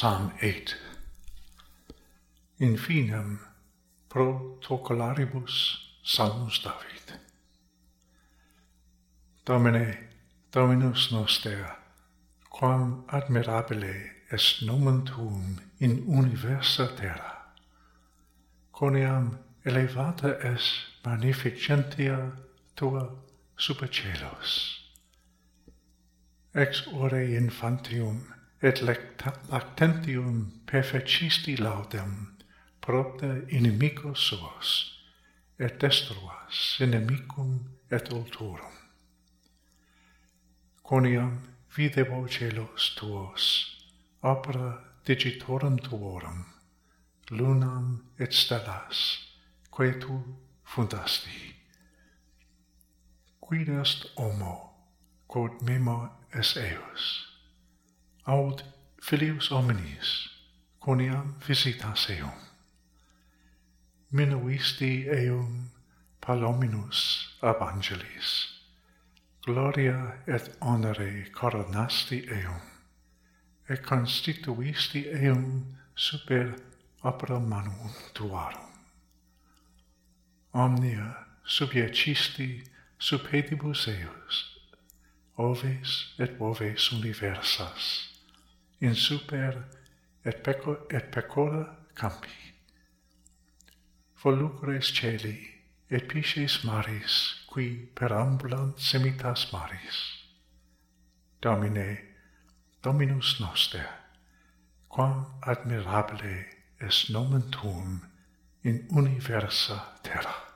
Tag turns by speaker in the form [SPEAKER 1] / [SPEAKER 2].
[SPEAKER 1] Psalm 8. In finem pro tocolaribus Salmus David. Domine, Dominus noster, quam admirabile est nomen tuum in universa terra. Coniam elevata es magnificentia tua super celos. Ex ore infantium et lactentium perfecisti laudem propter inimicos suos, et destruas inimicum et ulturum. Coniam videbo celos tuos, opera digitorum tuorum, lunam et stellas, quae tu fundasti. Quid est homo, quod memo es eus? aut filius hominis, coniam visitas eum. Minuisti eum palominus ab angelis, gloria et honore coronasti eum, et constituisti eum super opera manum tuarum. Omnia subiecisti sub pedibus eus, oves et boves universas, in super et, peco, et pecora campi. Volucres celi et pisces maris, qui perambulant semitas maris. Domine, Dominus noster, quam admirabile est nomen tuum in universa terra.